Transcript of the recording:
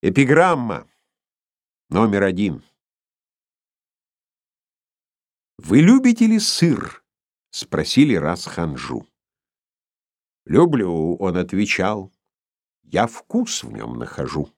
Эпиграмма номер один. «Вы любите ли сыр?» — спросили раз ханжу. «Люблю», — он отвечал, — «я вкус в нем нахожу».